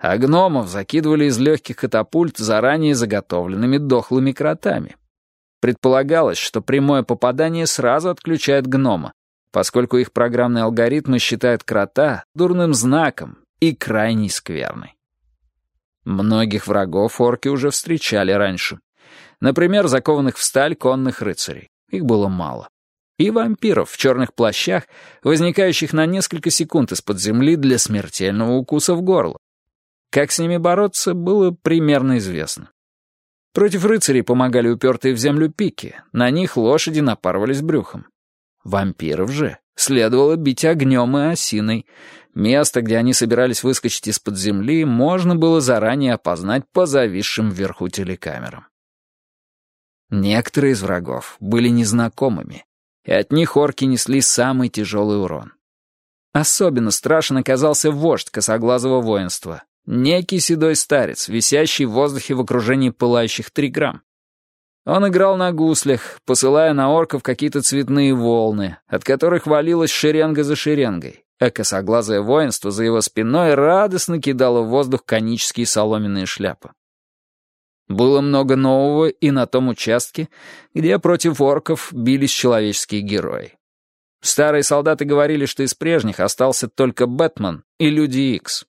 А гномов закидывали из легких катапульт заранее заготовленными дохлыми кротами. Предполагалось, что прямое попадание сразу отключает гнома, поскольку их программные алгоритмы считают крота дурным знаком и крайне скверной. Многих врагов орки уже встречали раньше. Например, закованных в сталь конных рыцарей. Их было мало. И вампиров в черных плащах, возникающих на несколько секунд из-под земли для смертельного укуса в горло. Как с ними бороться, было примерно известно. Против рыцарей помогали упертые в землю пики, на них лошади напарывались брюхом. Вампиров же следовало бить огнем и осиной. Место, где они собирались выскочить из-под земли, можно было заранее опознать по зависшим вверху телекамерам. Некоторые из врагов были незнакомыми, и от них орки несли самый тяжелый урон. Особенно страшен оказался вождь косоглазого воинства, некий седой старец, висящий в воздухе в окружении пылающих триграмм. Он играл на гуслях, посылая на орков какие-то цветные волны, от которых валилась шеренга за шеренгой, а косоглазое воинство за его спиной радостно кидало в воздух конические соломенные шляпы. Было много нового и на том участке, где против орков бились человеческие герои. Старые солдаты говорили, что из прежних остался только Бэтмен и Люди Икс.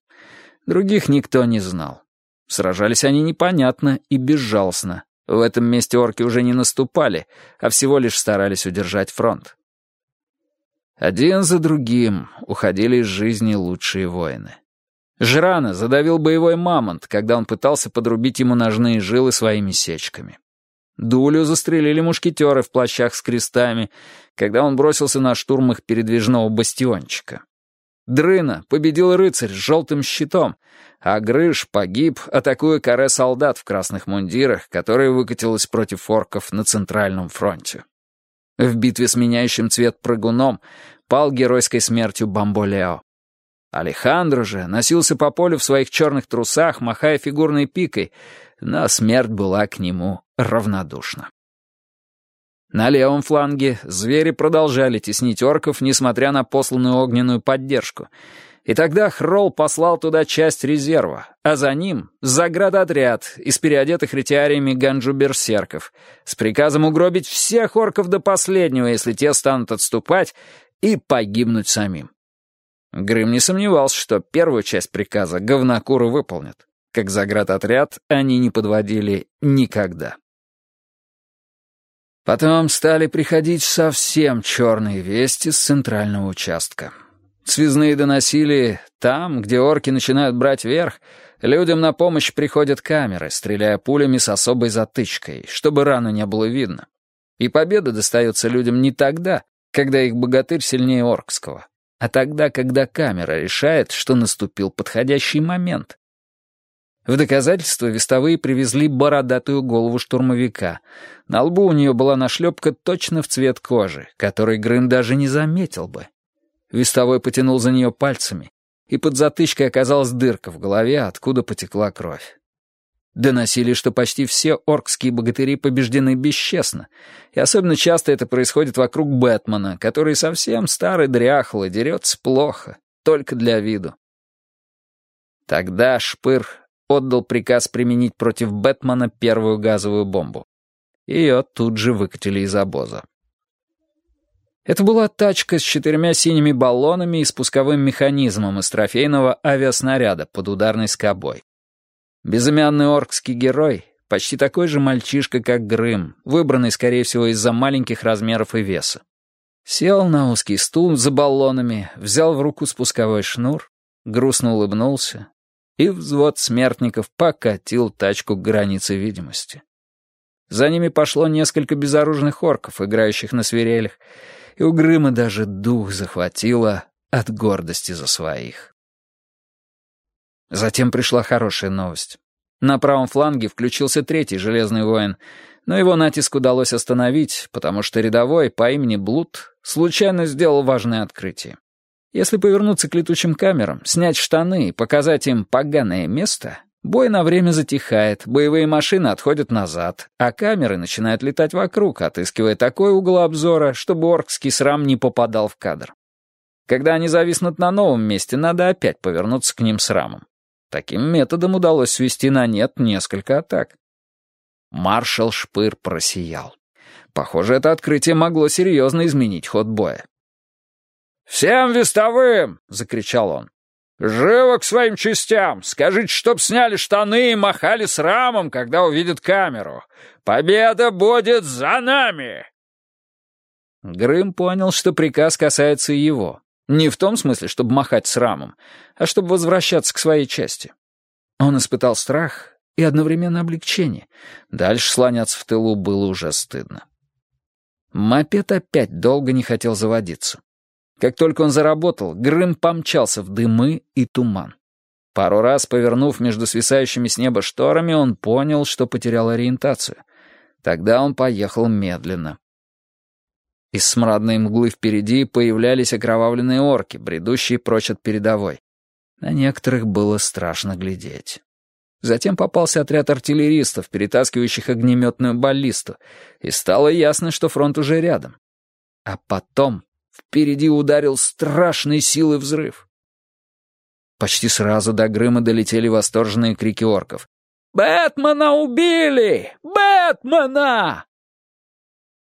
Других никто не знал. Сражались они непонятно и безжалостно, в этом месте орки уже не наступали, а всего лишь старались удержать фронт. Один за другим уходили из жизни лучшие воины. Жрана задавил боевой мамонт, когда он пытался подрубить ему ножные жилы своими сечками. Дулю застрелили мушкетеры в плащах с крестами, когда он бросился на штурм их передвижного бастиончика. Дрына победил рыцарь с желтым щитом, а Грыш погиб, атакуя каре солдат в красных мундирах, которая выкатилась против форков на Центральном фронте. В битве с меняющим цвет прыгуном пал геройской смертью Бамболео. Алехандро же носился по полю в своих черных трусах, махая фигурной пикой, но смерть была к нему равнодушна. На левом фланге звери продолжали теснить орков, несмотря на посланную огненную поддержку. И тогда Хролл послал туда часть резерва, а за ним заградотряд из переодетых ретиариями ганджу-берсерков с приказом угробить всех орков до последнего, если те станут отступать, и погибнуть самим. Грым не сомневался, что первую часть приказа говнокуры выполнят. Как заградотряд они не подводили никогда. Потом стали приходить совсем черные вести с центрального участка. Связные доносили, там, где орки начинают брать верх, людям на помощь приходят камеры, стреляя пулями с особой затычкой, чтобы рану не было видно. И победа достается людям не тогда, когда их богатырь сильнее оркского, а тогда, когда камера решает, что наступил подходящий момент. В доказательство вестовые привезли бородатую голову штурмовика. На лбу у нее была нашлепка точно в цвет кожи, который Грым даже не заметил бы. Вестовой потянул за нее пальцами, и под затычкой оказалась дырка в голове, откуда потекла кровь. Доносили, что почти все оркские богатыри побеждены бесчестно, и особенно часто это происходит вокруг Бэтмена, который совсем старый дряхлый, дерется плохо, только для виду. Тогда Шпыр отдал приказ применить против Бэтмена первую газовую бомбу. Ее тут же выкатили из обоза. Это была тачка с четырьмя синими баллонами и спусковым механизмом из трофейного авиаснаряда под ударной скобой. Безымянный оркский герой, почти такой же мальчишка, как Грым, выбранный, скорее всего, из-за маленьких размеров и веса. Сел на узкий стул за баллонами, взял в руку спусковой шнур, грустно улыбнулся, и взвод смертников покатил тачку к границе видимости. За ними пошло несколько безоружных орков, играющих на свирелях, и у Грыма даже дух захватило от гордости за своих. Затем пришла хорошая новость. На правом фланге включился третий железный воин, Но его натиск удалось остановить, потому что рядовой по имени Блуд случайно сделал важное открытие. Если повернуться к летучим камерам, снять штаны и показать им поганое место, бой на время затихает, боевые машины отходят назад, а камеры начинают летать вокруг, отыскивая такой угол обзора, чтобы оркский срам не попадал в кадр. Когда они зависнут на новом месте, надо опять повернуться к ним с рамом. Таким методом удалось свести на нет несколько атак. Маршал Шпыр просиял. Похоже, это открытие могло серьезно изменить ход боя. «Всем вестовым!» — закричал он. «Живо к своим частям! Скажите, чтоб сняли штаны и махали с рамом, когда увидят камеру! Победа будет за нами!» Грым понял, что приказ касается его. Не в том смысле, чтобы махать с рамом, а чтобы возвращаться к своей части. Он испытал страх и одновременно облегчение. Дальше слоняться в тылу было уже стыдно. Мопед опять долго не хотел заводиться. Как только он заработал, Грым помчался в дымы и туман. Пару раз, повернув между свисающими с неба шторами, он понял, что потерял ориентацию. Тогда он поехал медленно. Из смрадной мглы впереди появлялись окровавленные орки, бредущие прочь от передовой. На некоторых было страшно глядеть. Затем попался отряд артиллеристов, перетаскивающих огнеметную баллисту, и стало ясно, что фронт уже рядом. А потом впереди ударил страшной силы взрыв. Почти сразу до Грыма долетели восторженные крики орков. «Бэтмена убили! Бэтмена!»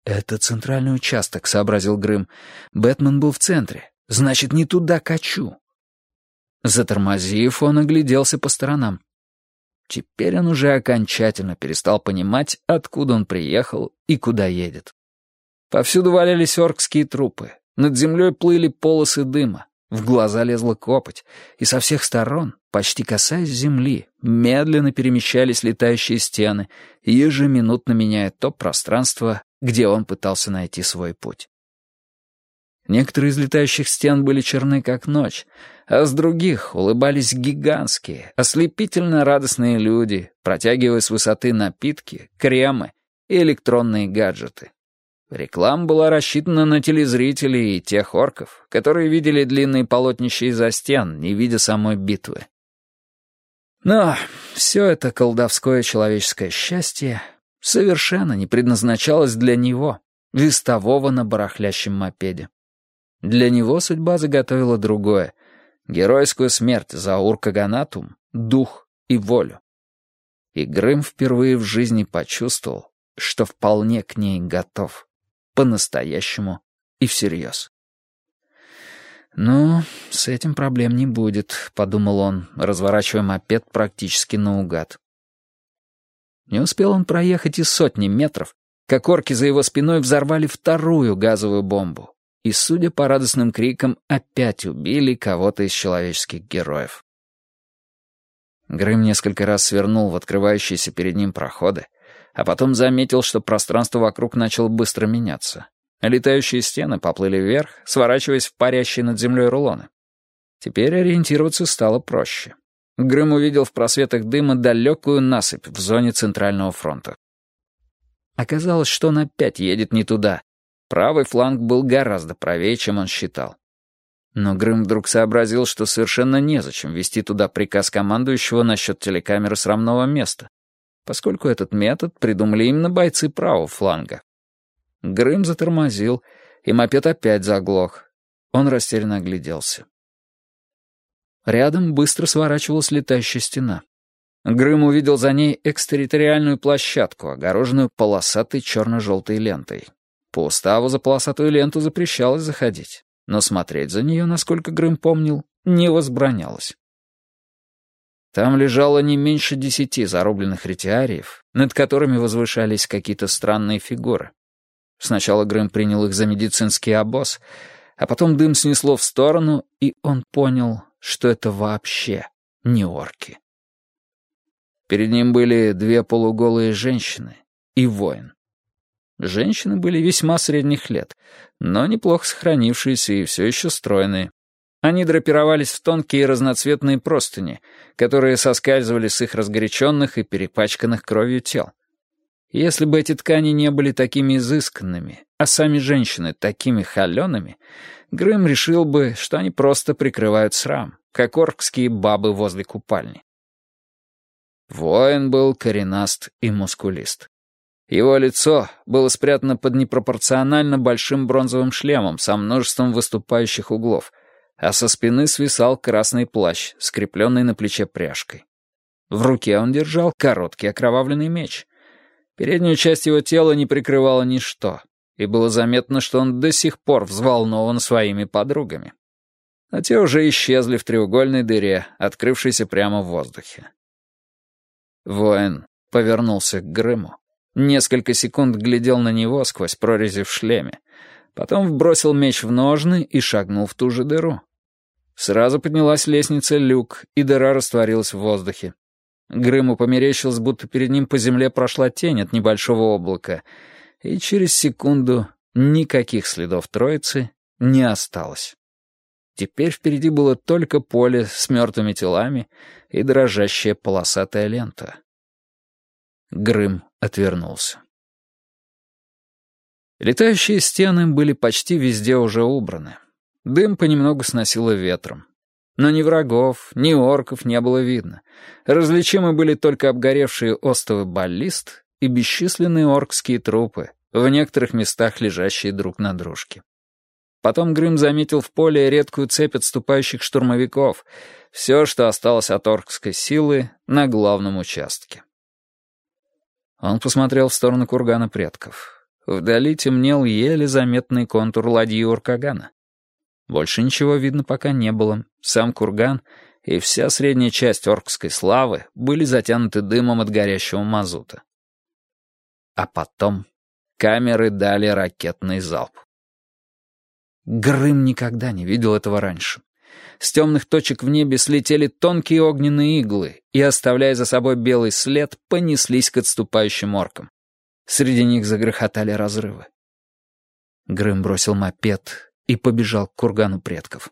«Это центральный участок», — сообразил Грым. «Бэтмен был в центре. Значит, не туда качу». Затормозив, он огляделся по сторонам. Теперь он уже окончательно перестал понимать, откуда он приехал и куда едет. Повсюду валялись оркские трупы, над землей плыли полосы дыма, в глаза лезла копоть, и со всех сторон, почти касаясь земли, медленно перемещались летающие стены, ежеминутно меняя то пространство, где он пытался найти свой путь. Некоторые из летающих стен были черны, как ночь, а с других улыбались гигантские, ослепительно радостные люди, протягивая с высоты напитки, кремы и электронные гаджеты. Реклама была рассчитана на телезрителей и тех орков, которые видели длинные полотнища из-за стен, не видя самой битвы. Но все это колдовское человеческое счастье совершенно не предназначалось для него, вестового на барахлящем мопеде. Для него судьба заготовила другое — геройскую смерть за Уркаганатум, дух и волю. И Грым впервые в жизни почувствовал, что вполне к ней готов. По-настоящему и всерьез. «Ну, с этим проблем не будет», — подумал он, разворачивая мопед практически наугад. Не успел он проехать и сотни метров, как орки за его спиной взорвали вторую газовую бомбу и, судя по радостным крикам, опять убили кого-то из человеческих героев. Грым несколько раз свернул в открывающиеся перед ним проходы, а потом заметил, что пространство вокруг начало быстро меняться. Летающие стены поплыли вверх, сворачиваясь в парящие над землей рулоны. Теперь ориентироваться стало проще. Грым увидел в просветах дыма далекую насыпь в зоне Центрального фронта. Оказалось, что он опять едет не туда, Правый фланг был гораздо правее, чем он считал. Но Грым вдруг сообразил, что совершенно незачем вести туда приказ командующего насчет телекамеры срамного места, поскольку этот метод придумали именно бойцы правого фланга. Грым затормозил, и мопед опять заглох. Он растерянно огляделся. Рядом быстро сворачивалась летающая стена. Грым увидел за ней экстерриториальную площадку, огороженную полосатой черно-желтой лентой. По уставу за полосатую ленту запрещалось заходить, но смотреть за нее, насколько Грым помнил, не возбранялось. Там лежало не меньше десяти зарубленных ретиариев, над которыми возвышались какие-то странные фигуры. Сначала Грым принял их за медицинский обоз, а потом дым снесло в сторону, и он понял, что это вообще не орки. Перед ним были две полуголые женщины и воин. Женщины были весьма средних лет, но неплохо сохранившиеся и все еще стройные. Они драпировались в тонкие разноцветные простыни, которые соскальзывали с их разгоряченных и перепачканных кровью тел. Если бы эти ткани не были такими изысканными, а сами женщины такими холеными, Грым решил бы, что они просто прикрывают срам, как оркские бабы возле купальни. Воин был коренаст и мускулист. Его лицо было спрятано под непропорционально большим бронзовым шлемом со множеством выступающих углов, а со спины свисал красный плащ, скрепленный на плече пряжкой. В руке он держал короткий окровавленный меч. Переднюю часть его тела не прикрывало ничто, и было заметно, что он до сих пор взволнован своими подругами. А те уже исчезли в треугольной дыре, открывшейся прямо в воздухе. Воин повернулся к Грыму. Несколько секунд глядел на него сквозь прорези в шлеме. Потом вбросил меч в ножны и шагнул в ту же дыру. Сразу поднялась лестница люк, и дыра растворилась в воздухе. Грыму померещилось, будто перед ним по земле прошла тень от небольшого облака, и через секунду никаких следов троицы не осталось. Теперь впереди было только поле с мертвыми телами и дрожащая полосатая лента. Грым отвернулся. Летающие стены были почти везде уже убраны. Дым понемногу сносило ветром. Но ни врагов, ни орков не было видно. Различимы были только обгоревшие остовы баллист и бесчисленные оркские трупы, в некоторых местах лежащие друг на дружке. Потом Грым заметил в поле редкую цепь отступающих штурмовиков, все, что осталось от оркской силы на главном участке. Он посмотрел в сторону кургана предков. Вдали темнел еле заметный контур ладьи Уркагана. Больше ничего видно пока не было. Сам курган и вся средняя часть оркской славы были затянуты дымом от горящего мазута. А потом камеры дали ракетный залп. Грым никогда не видел этого раньше. С темных точек в небе слетели тонкие огненные иглы и, оставляя за собой белый след, понеслись к отступающим оркам. Среди них загрохотали разрывы. Грым бросил мопед и побежал к кургану предков.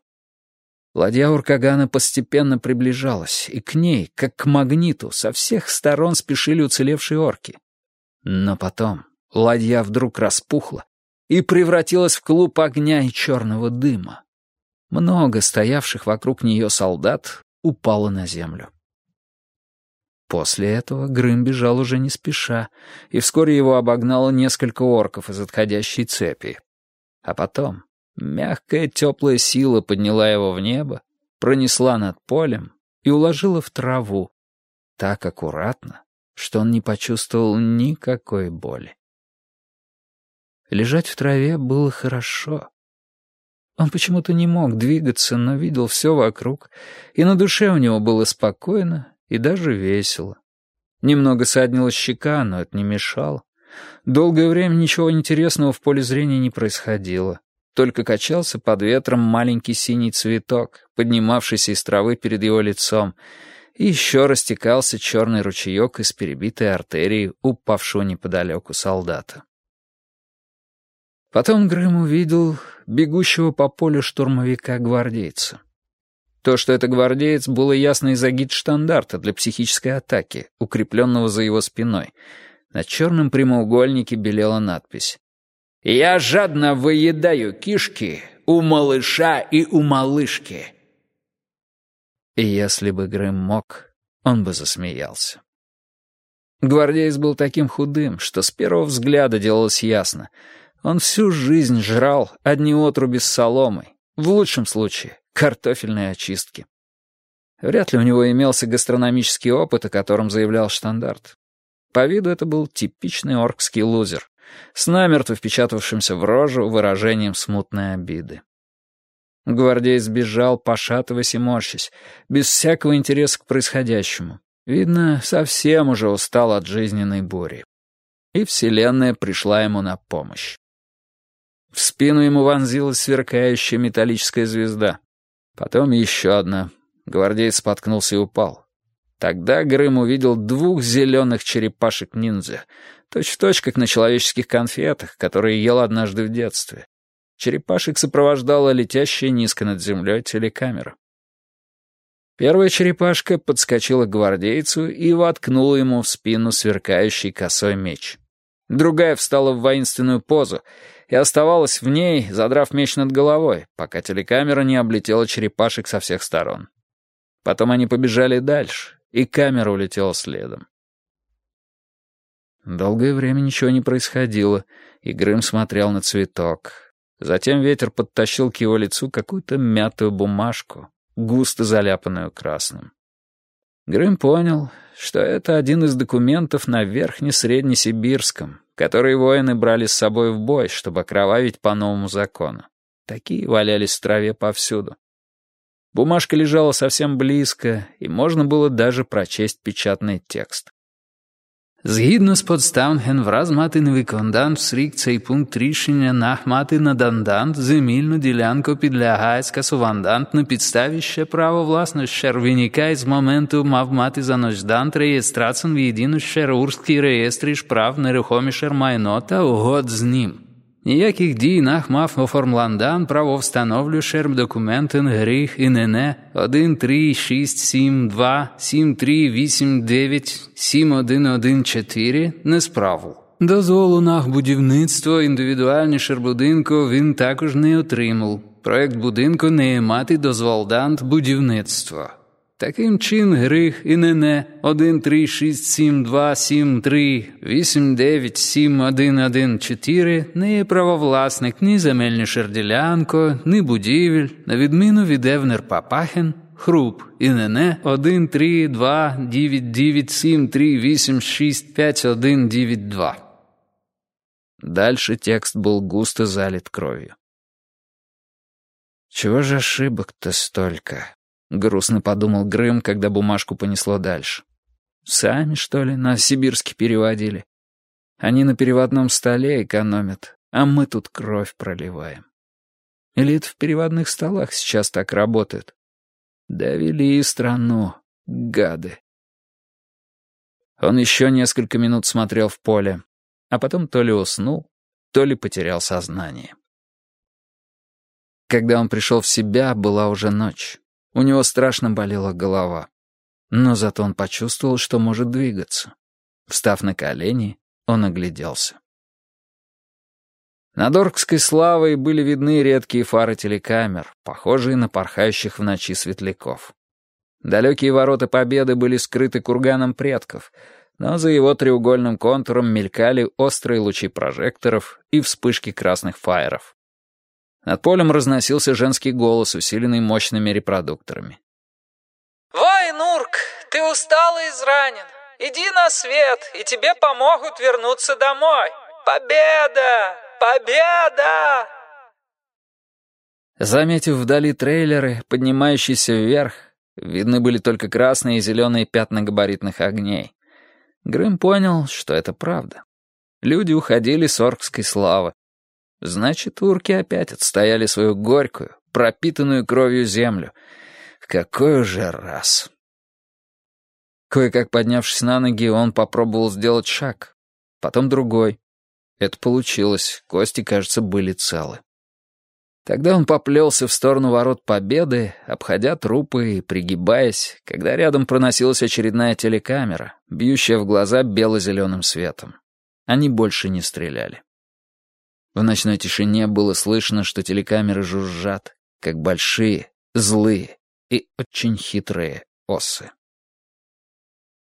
Ладья Уркагана постепенно приближалась, и к ней, как к магниту, со всех сторон спешили уцелевшие орки. Но потом ладья вдруг распухла, и превратилась в клуб огня и черного дыма. Много стоявших вокруг нее солдат упало на землю. После этого Грым бежал уже не спеша, и вскоре его обогнало несколько орков из отходящей цепи. А потом мягкая теплая сила подняла его в небо, пронесла над полем и уложила в траву, так аккуратно, что он не почувствовал никакой боли. Лежать в траве было хорошо. Он почему-то не мог двигаться, но видел все вокруг, и на душе у него было спокойно и даже весело. Немного саднила щека, но это не мешало. Долгое время ничего интересного в поле зрения не происходило. Только качался под ветром маленький синий цветок, поднимавшийся из травы перед его лицом, и еще растекался черный ручеек из перебитой артерии упавшего неподалеку солдата. Потом Грэм увидел бегущего по полю штурмовика-гвардейца. То, что это гвардеец, было ясно из-за гид-штандарта для психической атаки, укрепленного за его спиной. На черном прямоугольнике белела надпись «Я жадно выедаю кишки у малыша и у малышки». И если бы Грэм мог, он бы засмеялся. Гвардеец был таким худым, что с первого взгляда делалось ясно — он всю жизнь жрал одни отруби с соломой, в лучшем случае картофельные очистки. Вряд ли у него имелся гастрономический опыт, о котором заявлял штандарт. По виду это был типичный оркский лузер, с намертво впечатавшимся в рожу выражением смутной обиды. Гвардеец бежал, пошатываясь и морщась, без всякого интереса к происходящему. Видно, совсем уже устал от жизненной бури. И Вселенная пришла ему на помощь. В спину ему вонзилась сверкающая металлическая звезда. Потом еще одна. Гвардеец споткнулся и упал. Тогда Грым увидел двух зеленых черепашек-ниндзя, точь-в-точь, как на человеческих конфетах, которые ел однажды в детстве. Черепашек сопровождала летящая низко над землей телекамера. Первая черепашка подскочила к гвардейцу и воткнула ему в спину сверкающий косой меч. Другая встала в воинственную позу и оставалась в ней, задрав меч над головой, пока телекамера не облетела черепашек со всех сторон. Потом они побежали дальше, и камера улетела следом. Долгое время ничего не происходило, и Грым смотрел на цветок. Затем ветер подтащил к его лицу какую-то мятую бумажку, густо заляпанную красным. Грым понял, что это один из документов на Верхне-Среднесибирском, которые воины брали с собой в бой, чтобы окровавить по новому закону. Такие валялись в траве повсюду. Бумажка лежала совсем близко, и можно было даже прочесть печатный текст. Згідно з подставнген враз мати невикондант всрік цей пункт рішення нахмати надандант земільну ділянку підлягає скасувандант на підставі ще право власності виникає з моменту мав мати за занождант реєстрацин в єдину шерурський реєстрі прав нерухомішер майно та угод з ним. Ніяких дій нахмав оформландан право встановлю шерм документин гріх ІНН 13672 7389 7114 несправу. Дозволу на будівництво індивідуальні шербудинку він також не отримав. Проект будинку не мати дозволдант будівництва. Таким чин гріх і нене 1, 3, 6, 7, 2, 7, 3, 8, 9, 7, 1, 1, 4 не є правовласник ні земельні шерділянко, ні будівель, на відміну від Евнер Папахен, хруп і нене 1, 3, 2, 9, 9, 7, 3, 8, 6, 5, 1, 9, 2. Дальше текст был густо залит кровью. Чего же ошибок-то столько? Грустно подумал Грым, когда бумажку понесло дальше. Сами, что ли, на сибирский переводили? Они на переводном столе экономят, а мы тут кровь проливаем. Или это в переводных столах сейчас так работает? Довели страну, гады. Он еще несколько минут смотрел в поле, а потом то ли уснул, то ли потерял сознание. Когда он пришел в себя, была уже ночь. У него страшно болела голова. Но зато он почувствовал, что может двигаться. Встав на колени, он огляделся. Над Оркской славой были видны редкие фары телекамер, похожие на порхающих в ночи светляков. Далекие ворота Победы были скрыты курганом предков, но за его треугольным контуром мелькали острые лучи прожекторов и вспышки красных фаеров. Над полем разносился женский голос, усиленный мощными репродукторами. «Вай, Нурк, ты устал и изранен. Иди на свет, и тебе помогут вернуться домой. Победа! Победа!» Заметив вдали трейлеры, поднимающиеся вверх, видны были только красные и зеленые пятна габаритных огней. Грым понял, что это правда. Люди уходили с оркской славы, Значит, урки опять отстояли свою горькую, пропитанную кровью землю. Какой уже раз. Кое-как поднявшись на ноги, он попробовал сделать шаг. Потом другой. Это получилось, кости, кажется, были целы. Тогда он поплелся в сторону ворот Победы, обходя трупы и пригибаясь, когда рядом проносилась очередная телекамера, бьющая в глаза бело-зеленым светом. Они больше не стреляли. В ночной тишине было слышно, что телекамеры жужжат, как большие, злые и очень хитрые осы.